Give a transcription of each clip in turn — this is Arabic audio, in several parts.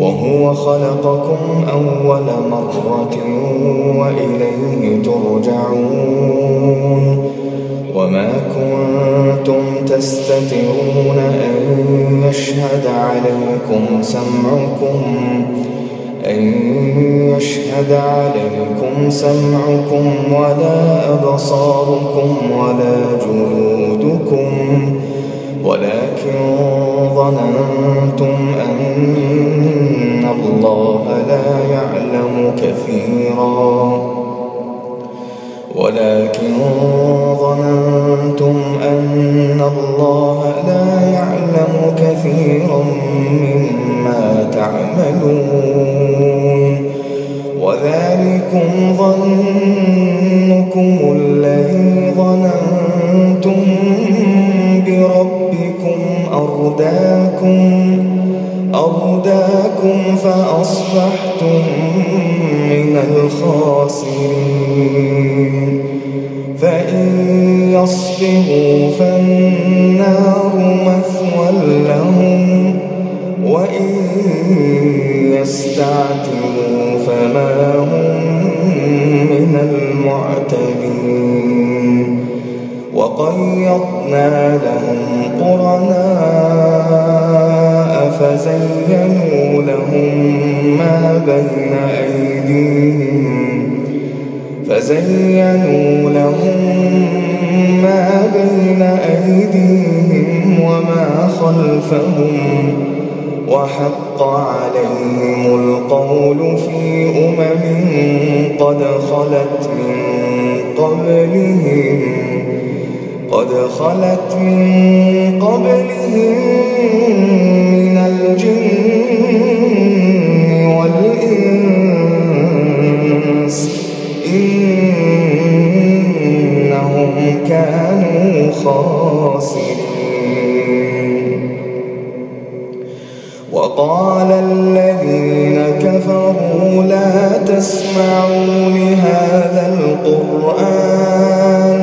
وهو خلقكم أول مرة وإليه ترجعون وما كنتم تستترون أن يشهد عليكم سمعكم أن يشهد عليكم سمعكم ولا أبصاركم ولا جلودكم كثيرا. ولكن ظننتم أن الله لا يعلم كثيرا مما تعملون. وذلكم ظنكم الذي ظننتم بربكم أرداكم أرداكم فأصبحتم الخاسرين. فإن يصبروا فالنار مثوى لهم وإن يستعتبوا فما هم من المعتدين. وقيضنا لهم قرناء فزينوا لهم ما بين أيديهم فزينوا لهم ما بين أيديهم وما خلفهم وحق عليهم القول في أمم قد خلت من قبلهم قد خلت من قبلهم من الجن تسمعوا لهذا القرآن؟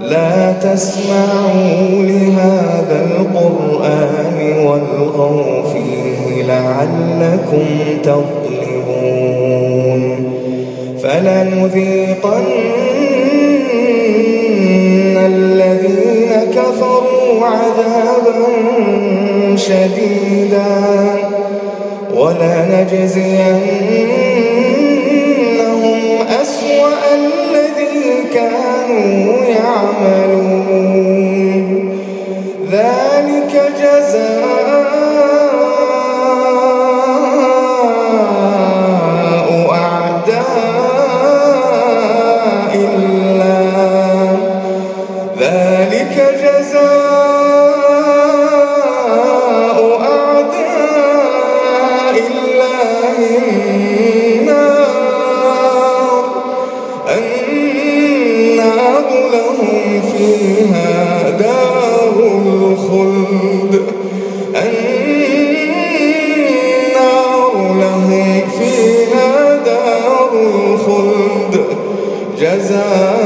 لا تسمعوا لهذا القرآن والغوا فيه لعلكم تغلبون. فلنذيقن الذين كفروا عذابا شديدا. ولنجزينهم ذلك جزاء جزاء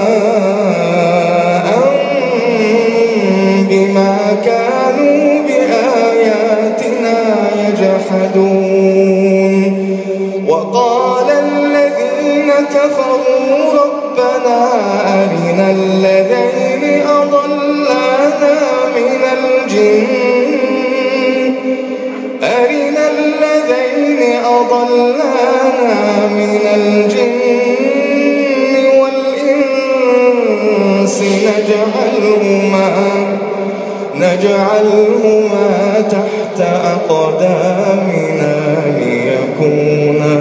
تحت أقدامنا ليكونا.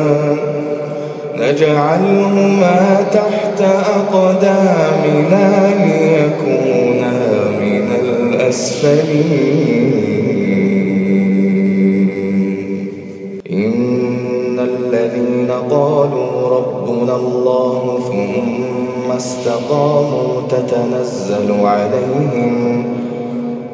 نجعلهما تحت أقدامنا ليكونا من الأسفلين. إن الذين قالوا ربنا الله ثم استقاموا تتنزل عليهم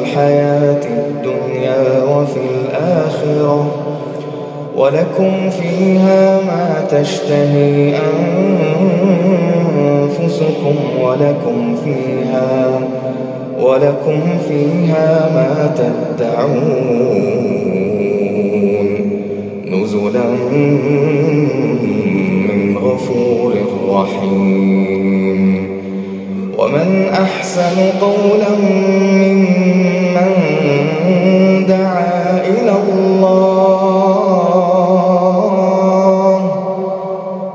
الحياة الدنيا وفي الآخرة ولكم فيها ما تشتهي أنفسكم ولكم فيها ولكم فيها ما تدعون نزلا من غفور رحيم. ومن أحسن قولا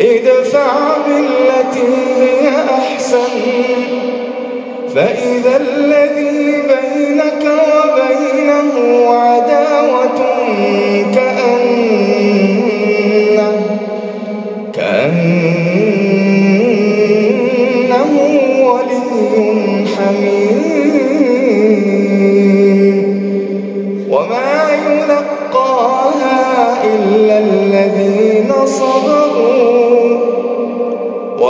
ادفع بالتي هي أحسن. فإذا الذي بينك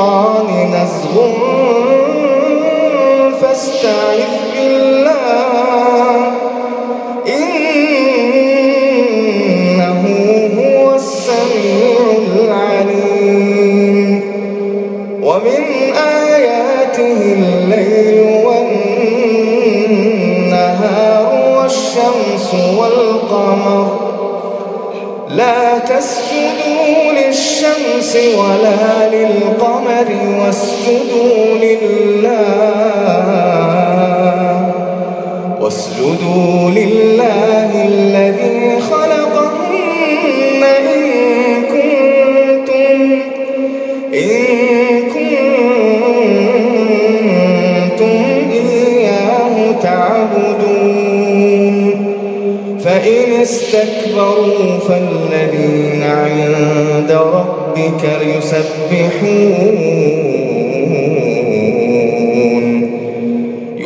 الشيطان نزغ فاستعذ بالله. إنه هو السميع العليم. ومن آياته الليل والنهار والشمس والقمر. لا تسجدوا للشمس ولا للقمر واسجدوا لله. واسجدوا لله الذي خلقهن إن كنتم إن كنتم إياه تعبدون. فإن استكبروا فالذين عند ربك يسبحون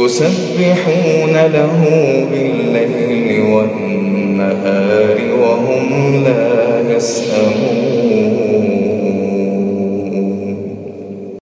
يسبحون له بالليل والنهار وهم لا يسأمون.